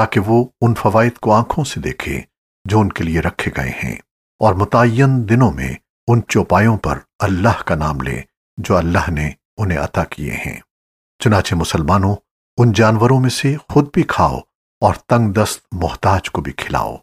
تاکہ وہ ان فوائد کو آنکھوں سے دیکھے جو ان کے لیے رکھے گئے ہیں اور متعین دنوں میں ان چوپایوں پر اللہ کا نام لے جو اللہ نے انہیں عطا کیے ہیں۔ چنانچہ مسلمانوں، ان جانوروں میں سے خود بھی کھاؤ اور تنگ دست محتاج کو بھی کھلاؤ۔